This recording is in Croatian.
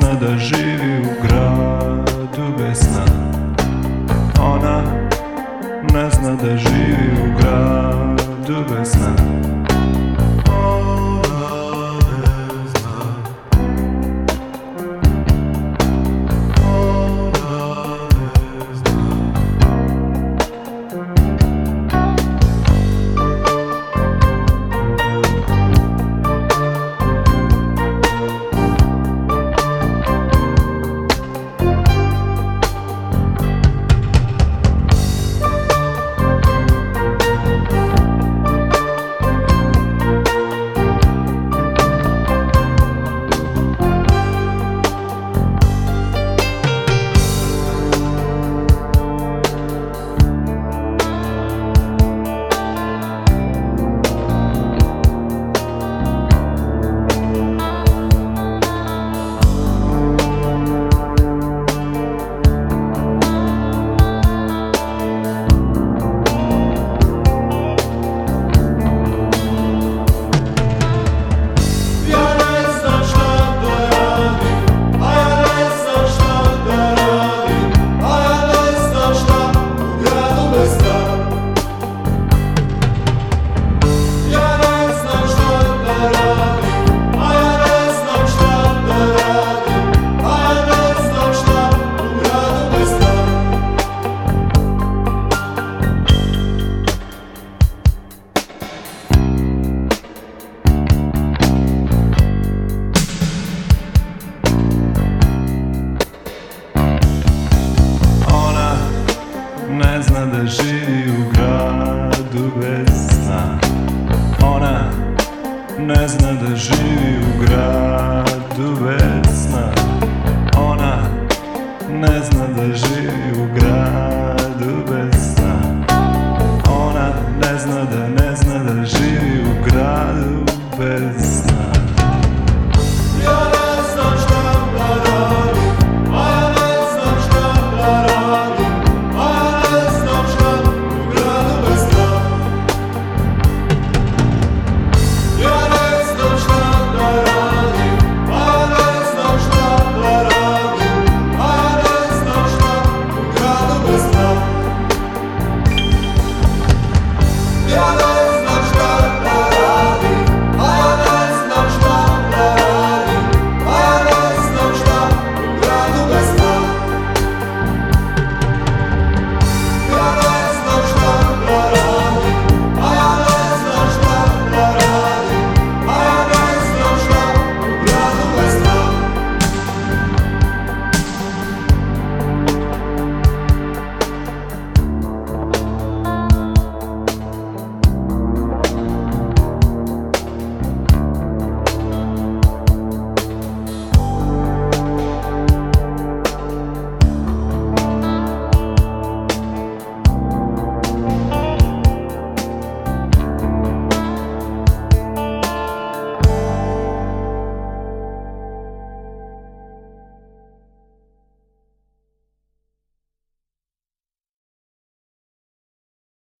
zna da živi u gradu bez sna. Ona ne zna da živi u gradu bez sna. živi u gradu bez sna. Ona ne zna da živi u gradu